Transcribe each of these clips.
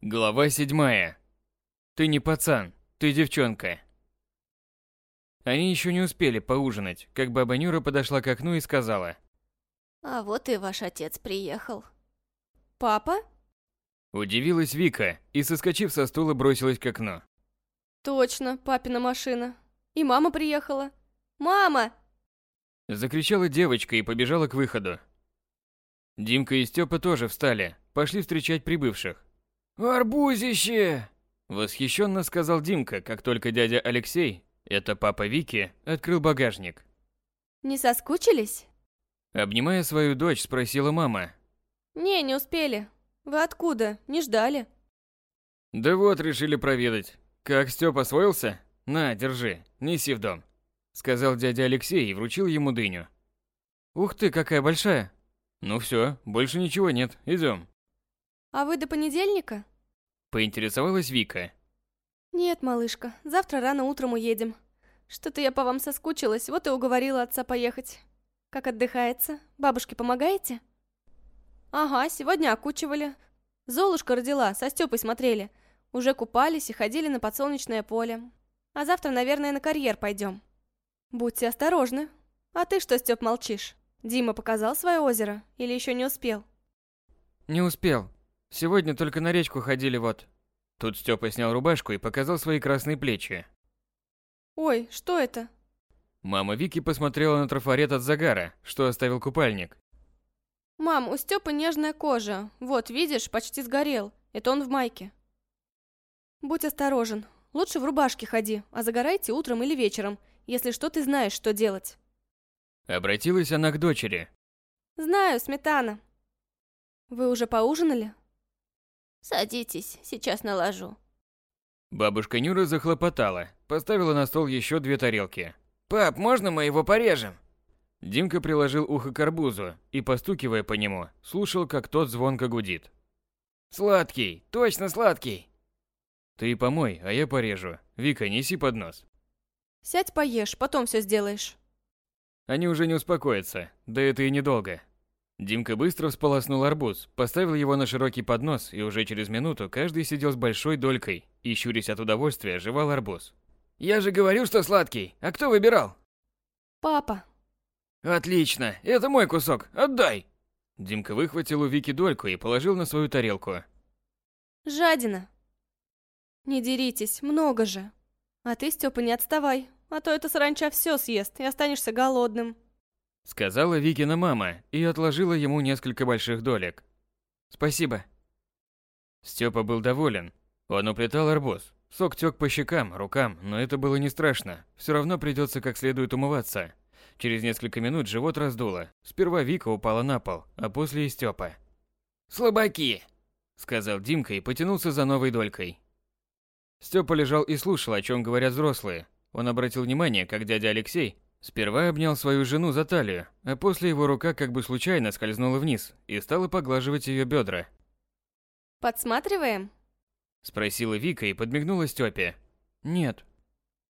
Глава седьмая. Ты не пацан, ты девчонка. Они еще не успели поужинать, как баба Нюра подошла к окну и сказала. А вот и ваш отец приехал. Папа? Удивилась Вика и, соскочив со стула, бросилась к окну. Точно, папина машина. И мама приехала. Мама! Закричала девочка и побежала к выходу. Димка и Степа тоже встали, пошли встречать прибывших. «Арбузище!» Восхищенно сказал Димка, как только дядя Алексей, это папа Вики, открыл багажник. Не соскучились? Обнимая свою дочь, спросила мама. Не, не успели. Вы откуда? Не ждали? Да вот, решили проведать. Как Стёп освоился? На, держи, неси в дом. Сказал дядя Алексей и вручил ему дыню. Ух ты, какая большая. Ну все, больше ничего нет, идем. А вы до понедельника? Поинтересовалась Вика. Нет, малышка, завтра рано утром уедем. Что-то я по вам соскучилась, вот и уговорила отца поехать. Как отдыхается? Бабушке помогаете? Ага, сегодня окучивали. Золушка родила, со Стёпой смотрели. Уже купались и ходили на подсолнечное поле. А завтра, наверное, на карьер пойдем. Будьте осторожны. А ты что, Стёп, молчишь? Дима показал свое озеро или еще не успел? Не успел. Сегодня только на речку ходили вот. Тут Степа снял рубашку и показал свои красные плечи. Ой, что это? Мама Вики посмотрела на трафарет от загара, что оставил купальник. Мам, у Степы нежная кожа. Вот, видишь, почти сгорел. Это он в майке. Будь осторожен. Лучше в рубашке ходи, а загорайте утром или вечером, если что ты знаешь, что делать. Обратилась она к дочери. Знаю, сметана. Вы уже поужинали? Садитесь, сейчас наложу. Бабушка Нюра захлопотала, поставила на стол еще две тарелки. «Пап, можно мы его порежем?» Димка приложил ухо к арбузу и, постукивая по нему, слушал, как тот звонко гудит. «Сладкий, точно сладкий!» «Ты помой, а я порежу. Вика, неси поднос». Сядь поешь, потом все сделаешь. Они уже не успокоятся, да это и недолго. Димка быстро всполоснул арбуз, поставил его на широкий поднос, и уже через минуту каждый сидел с большой долькой и, щурясь от удовольствия, жевал арбуз. «Я же говорю, что сладкий! А кто выбирал?» Папа. «Отлично! Это мой кусок! Отдай!» Димка выхватил у Вики дольку и положил на свою тарелку. Жадина. Не деритесь, много же. А ты, Степа, не отставай, а то эта саранча все съест и останешься голодным. Сказала Викина мама и отложила ему несколько больших долек. «Спасибо». Степа был доволен. Он уплетал арбуз. Сок тек по щекам, рукам, но это было не страшно. Все равно придется как следует умываться. Через несколько минут живот раздуло. Сперва Вика упала на пол, а после и Степа. «Слабаки!» – сказал Димка и потянулся за новой долькой. Степа лежал и слушал, о чем говорят взрослые. Он обратил внимание, как дядя Алексей Сперва обнял свою жену за талию, а после его рука как бы случайно скользнула вниз и стала поглаживать ее бедра. Подсматриваем? Спросила Вика и подмигнула Степе. Нет.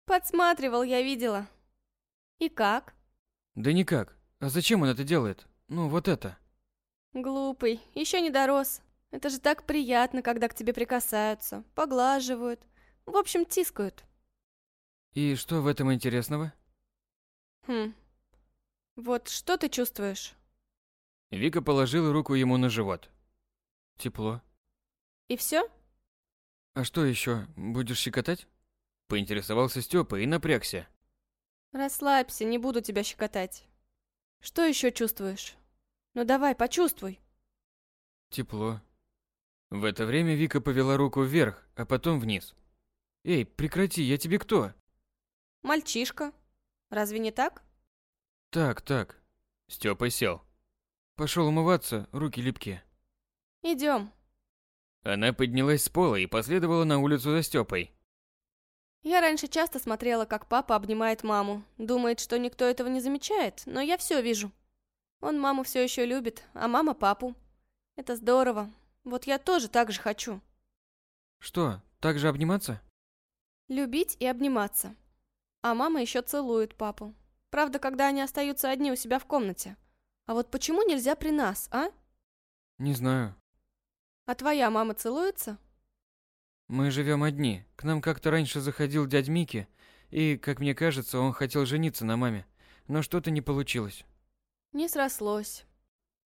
Подсматривал, я видела. И как? Да никак. А зачем он это делает? Ну, вот это. Глупый, еще не дорос. Это же так приятно, когда к тебе прикасаются, поглаживают, в общем, тискают. И что в этом интересного? Хм. Вот что ты чувствуешь? Вика положила руку ему на живот. Тепло. И все? А что еще? Будешь щекотать? Поинтересовался Степа и напрягся. Расслабься, не буду тебя щекотать. Что еще чувствуешь? Ну давай, почувствуй. Тепло. В это время Вика повела руку вверх, а потом вниз. Эй, прекрати, я тебе кто? Мальчишка. Разве не так? Так, так. Степа сел. Пошел умываться, руки липкие. Идем. Она поднялась с пола и последовала на улицу за Степой. Я раньше часто смотрела, как папа обнимает маму. Думает, что никто этого не замечает, но я все вижу. Он маму все еще любит, а мама папу. Это здорово. Вот я тоже так же хочу. Что, так же обниматься? Любить и обниматься. А мама еще целует папу. Правда, когда они остаются одни у себя в комнате. А вот почему нельзя при нас, а? Не знаю. А твоя мама целуется? Мы живем одни. К нам как-то раньше заходил дядь Мики, и, как мне кажется, он хотел жениться на маме, но что-то не получилось. Не срослось.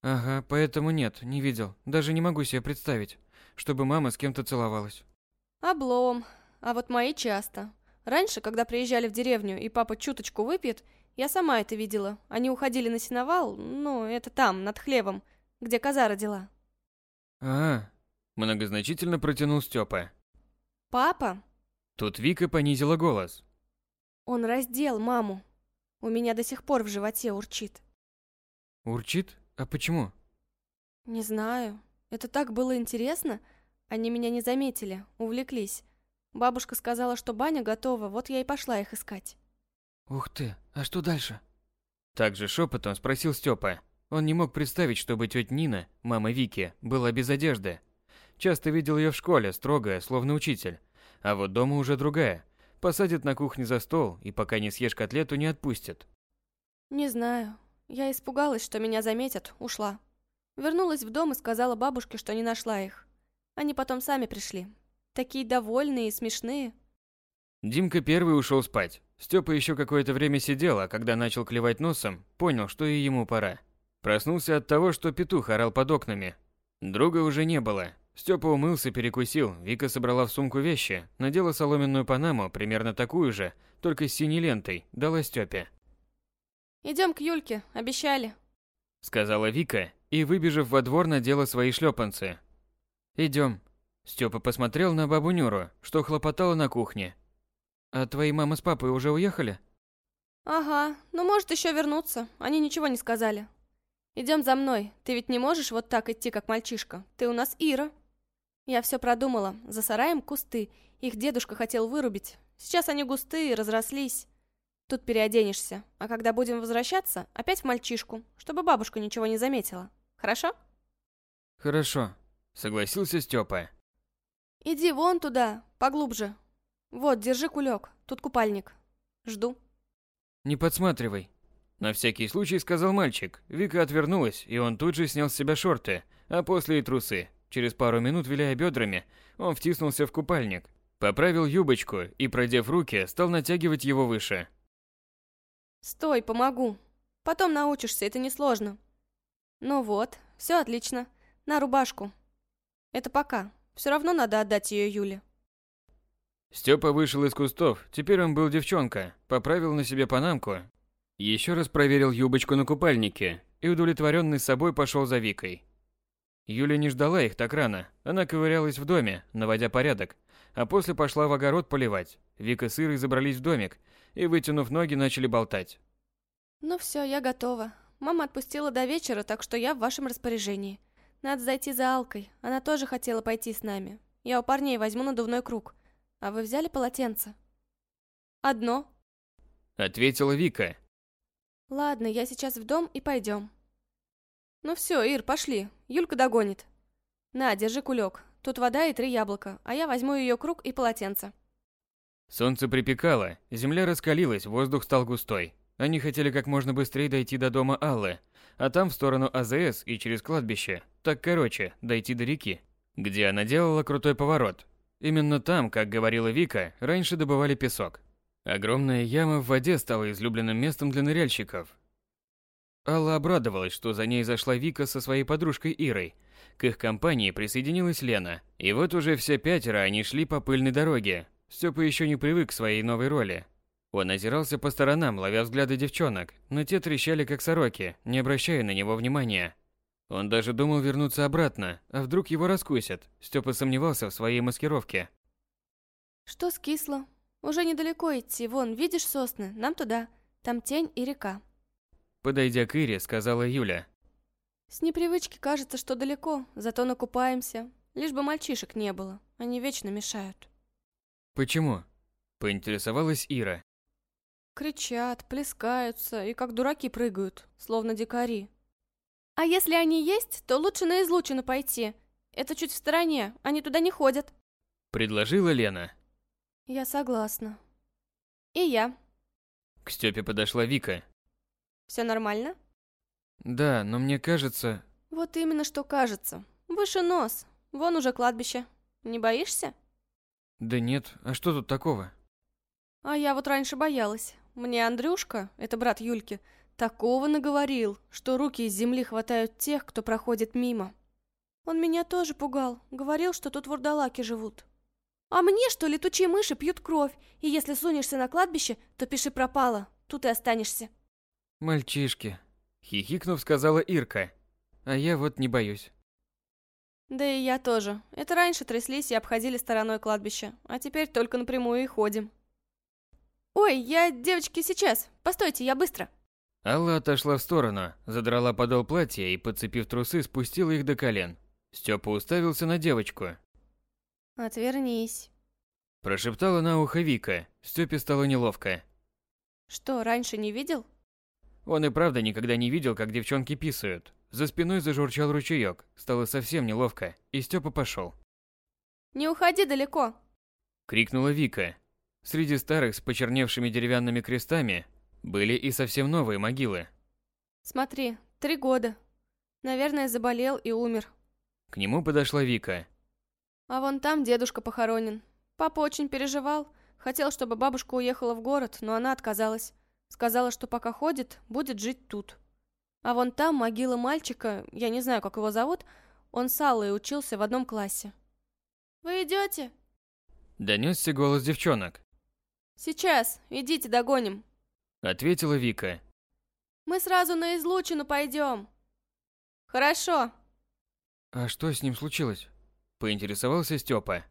Ага, поэтому нет, не видел. Даже не могу себе представить, чтобы мама с кем-то целовалась. Облом. А вот мои часто. Раньше, когда приезжали в деревню, и папа чуточку выпьет, я сама это видела. Они уходили на сеновал, ну, это там, над хлевом, где коза родила. А, многозначительно протянул Степа. Папа? Тут Вика понизила голос. Он раздел маму. У меня до сих пор в животе урчит. Урчит? А почему? Не знаю. Это так было интересно. Они меня не заметили, увлеклись. Бабушка сказала, что баня готова, вот я и пошла их искать. Ух ты, а что дальше? Также шепотом спросил Степа. Он не мог представить, чтобы тетя Нина, мама Вики, была без одежды. Часто видел ее в школе, строгая, словно учитель. А вот дома уже другая. Посадит на кухне за стол и пока не съешь котлету, не отпустит. Не знаю. Я испугалась, что меня заметят, ушла. Вернулась в дом и сказала бабушке, что не нашла их. Они потом сами пришли. Такие довольные и смешные. Димка первый ушел спать. Степа еще какое-то время сидел, а когда начал клевать носом, понял, что и ему пора. Проснулся от того, что петух орал под окнами. Друга уже не было. Степа умылся, перекусил, Вика собрала в сумку вещи, надела соломенную панаму, примерно такую же, только с синей лентой, дала Степе. Идем к Юльке, обещали. Сказала Вика и, выбежав во двор, надела свои шлепанцы. Идем. Степа посмотрел на бабу Нюру, что хлопотала на кухне. А твои мама с папой уже уехали? Ага, ну может еще вернуться, они ничего не сказали. Идем за мной, ты ведь не можешь вот так идти, как мальчишка. Ты у нас Ира. Я все продумала, за сараем кусты, их дедушка хотел вырубить. Сейчас они густые, разрослись. Тут переоденешься, а когда будем возвращаться, опять в мальчишку, чтобы бабушка ничего не заметила. Хорошо? Хорошо, согласился Степа. Иди вон туда, поглубже. Вот, держи кулек, тут купальник. Жду. Не подсматривай. На всякий случай сказал мальчик. Вика отвернулась, и он тут же снял с себя шорты, а после и трусы. Через пару минут, виляя бедрами, он втиснулся в купальник, поправил юбочку и, продев руки, стал натягивать его выше. Стой, помогу. Потом научишься, это несложно. Ну вот, все отлично. На рубашку. Это пока. Все равно надо отдать ее Юле. Степа вышел из кустов, теперь он был девчонка, поправил на себе панамку, еще раз проверил юбочку на купальнике и удовлетворенный собой пошел за Викой. Юля не ждала их так рано, она ковырялась в доме, наводя порядок, а после пошла в огород поливать. Вика с Ирой забрались в домик и, вытянув ноги, начали болтать. Ну все, я готова. Мама отпустила до вечера, так что я в вашем распоряжении. Надо зайти за Алкой, она тоже хотела пойти с нами. Я у парней возьму надувной круг. А вы взяли полотенце? Одно. Ответила Вика. Ладно, я сейчас в дом и пойдем. Ну все, Ир, пошли. Юлька догонит. На, держи кулек. Тут вода и три яблока, а я возьму ее круг и полотенце. Солнце припекало, земля раскалилась, воздух стал густой. Они хотели как можно быстрее дойти до дома Аллы, а там в сторону АЗС и через кладбище. Так короче, дойти до реки, где она делала крутой поворот. Именно там, как говорила Вика, раньше добывали песок. Огромная яма в воде стала излюбленным местом для ныряльщиков. Алла обрадовалась, что за ней зашла Вика со своей подружкой Ирой. К их компании присоединилась Лена. И вот уже все пятеро они шли по пыльной дороге. Степа еще не привык к своей новой роли. Он озирался по сторонам, ловя взгляды девчонок, но те трещали как сороки, не обращая на него внимания. Он даже думал вернуться обратно, а вдруг его раскусят. Степа сомневался в своей маскировке. Что скисло? Уже недалеко идти, вон, видишь сосны, нам туда. Там тень и река. Подойдя к Ире, сказала Юля. С непривычки кажется, что далеко, зато накупаемся. Лишь бы мальчишек не было, они вечно мешают. Почему? Поинтересовалась Ира. Кричат, плескаются и как дураки прыгают, словно дикари. А если они есть, то лучше на излучину пойти. Это чуть в стороне, они туда не ходят. Предложила Лена. Я согласна. И я. К Степе подошла Вика. Все нормально? Да, но мне кажется... Вот именно что кажется. Выше нос. Вон уже кладбище. Не боишься? Да нет, а что тут такого? А я вот раньше боялась. Мне Андрюшка, это брат Юльки, такого наговорил, что руки из земли хватают тех, кто проходит мимо. Он меня тоже пугал, говорил, что тут вурдалаки живут. А мне, что летучие мыши пьют кровь, и если сунешься на кладбище, то пиши пропало, тут и останешься. Мальчишки. Хихикнув, сказала Ирка. А я вот не боюсь. Да и я тоже. Это раньше тряслись и обходили стороной кладбище, а теперь только напрямую и ходим. Ой, я, девочки, сейчас. Постойте, я быстро. Алла отошла в сторону, задрала подол платья и, подцепив трусы, спустила их до колен. Степа уставился на девочку. Отвернись. Прошептала на ухо Вика. Степе стало неловко. Что, раньше не видел? Он и правда никогда не видел, как девчонки писают. За спиной зажурчал ручеек. Стало совсем неловко, и Степа пошел. Не уходи далеко. Крикнула Вика. Среди старых с почерневшими деревянными крестами были и совсем новые могилы. Смотри, три года. Наверное, заболел и умер. К нему подошла Вика. А вон там дедушка похоронен. Папа очень переживал. Хотел, чтобы бабушка уехала в город, но она отказалась. Сказала, что пока ходит, будет жить тут. А вон там могила мальчика, я не знаю, как его зовут, он с Аллой учился в одном классе. «Вы идете?» Донесся голос девчонок. «Сейчас, идите догоним». Ответила Вика. «Мы сразу на излучину пойдем». «Хорошо», А что с ним случилось? Поинтересовался Степа.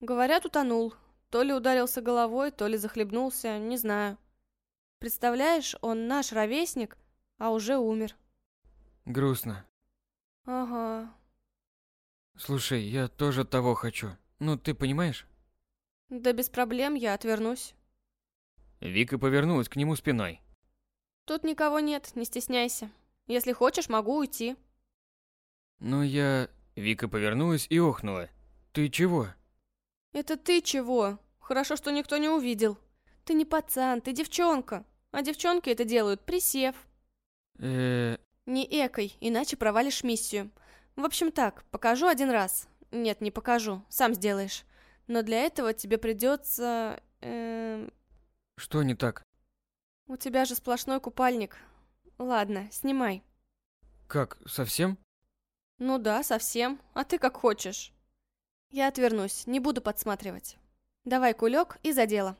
Говорят, утонул. То ли ударился головой, то ли захлебнулся, не знаю. Представляешь, он наш ровесник, а уже умер. Грустно. Ага. Слушай, я тоже того хочу. Ну, ты понимаешь? Да без проблем, я отвернусь. Вика повернулась к нему спиной. Тут никого нет, не стесняйся. Если хочешь, могу уйти. Ну, я... Вика повернулась и охнула. Ты чего? Это ты чего? Хорошо, что никто не увидел. Ты не пацан, ты девчонка. А девчонки это делают, присев. э Не экой, иначе провалишь миссию. В общем так, покажу один раз. Нет, не покажу, сам сделаешь. Но для этого тебе придется... эм, Что не так? У тебя же сплошной купальник. Ладно, снимай. Как, совсем? Ну да, совсем. А ты как хочешь. Я отвернусь, не буду подсматривать. Давай кулек и за дело.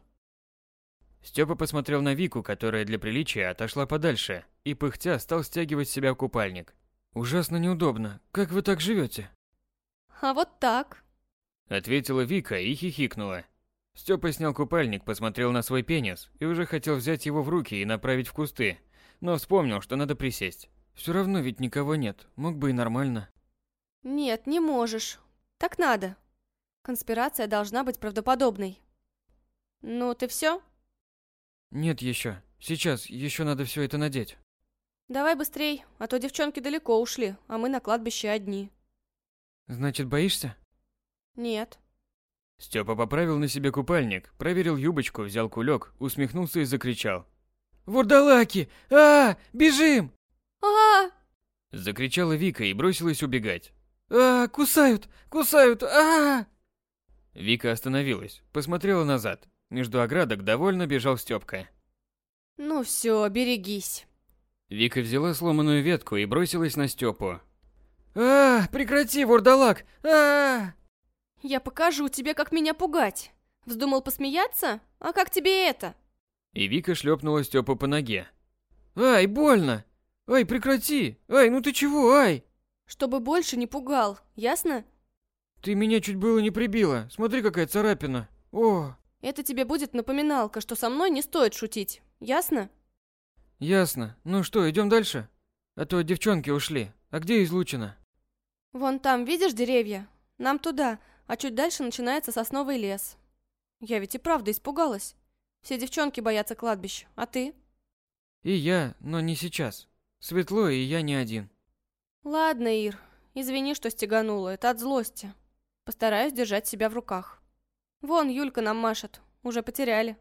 Степа посмотрел на Вику, которая для приличия отошла подальше, и пыхтя стал стягивать себя в купальник. Ужасно неудобно. Как вы так живете? А вот так. Ответила Вика и хихикнула. Степа снял купальник, посмотрел на свой пенис и уже хотел взять его в руки и направить в кусты, но вспомнил, что надо присесть. Все равно ведь никого нет, мог бы и нормально. Нет, не можешь. Так надо. Конспирация должна быть правдоподобной. Ну, ты все? Нет еще. Сейчас еще надо все это надеть. Давай быстрей, а то девчонки далеко ушли, а мы на кладбище одни. Значит, боишься? Нет. Степа поправил на себе купальник, проверил юбочку, взял кулек, усмехнулся и закричал. «Вурдалаки! а, Бежим!» А, Закричала Вика и бросилась убегать. а Кусают! Кусают! а Вика остановилась, посмотрела назад. Между оградок довольно бежал Степка. Ну все, берегись. Вика взяла сломанную ветку и бросилась на Степу. а Прекрати, вурдалак! а Я покажу тебе, как меня пугать. Вздумал посмеяться? А как тебе это? И Вика шлепнула Степу по ноге. «Ай, больно! Ай, прекрати! Ай, ну ты чего, ай!» Чтобы больше не пугал, ясно? «Ты меня чуть было не прибила. Смотри, какая царапина. О, Это тебе будет напоминалка, что со мной не стоит шутить, ясно? ясно. Ну что, идем дальше? А то девчонки ушли. А где излучина?» Вон там, видишь деревья? Нам туда, а чуть дальше начинается сосновый лес. Я ведь и правда испугалась. Все девчонки боятся кладбищ, а ты? «И я, но не сейчас. Светло, и я не один». Ладно, Ир, извини, что стеганула, это от злости. Постараюсь держать себя в руках. Вон, Юлька нам машет, уже потеряли.